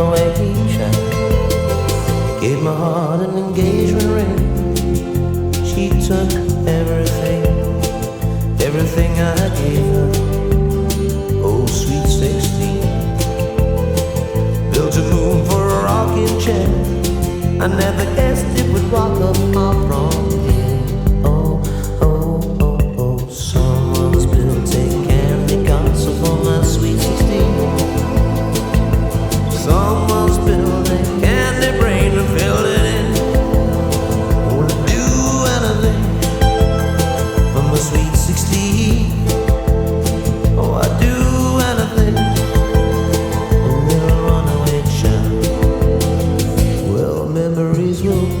runaway. Gave my heart an engagement ring. She took everything, everything I gave. Oh, sweet 16. Built a moon for a rocking chair. I never guessed it would rock up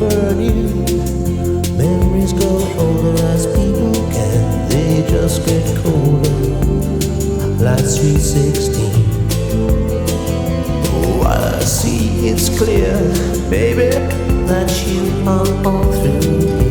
memories will burn you. Memories grow older as people can. They just get colder. Like sweet 16. Oh, I see it's clear, baby, that you are all through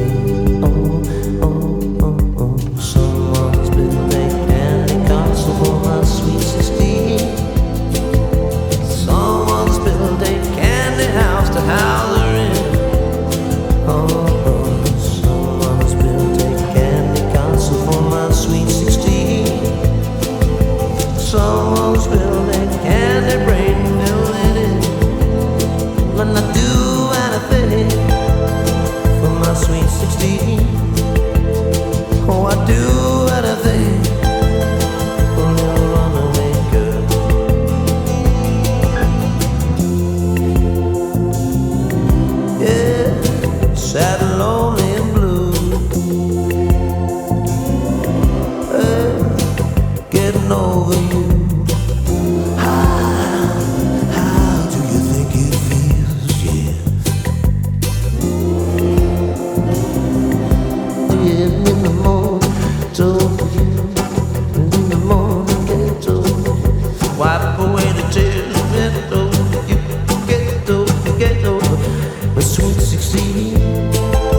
The sweet 16.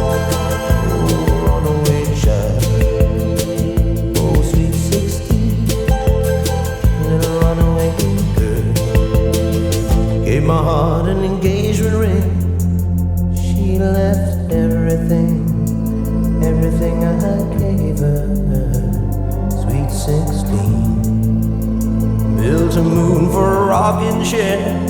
Oh, runaway child. Oh, sweet 16. Little runaway girl. Gave my heart an engagement ring. She left everything, everything I gave her. Sweet 16. Built a moon for a rocking chair.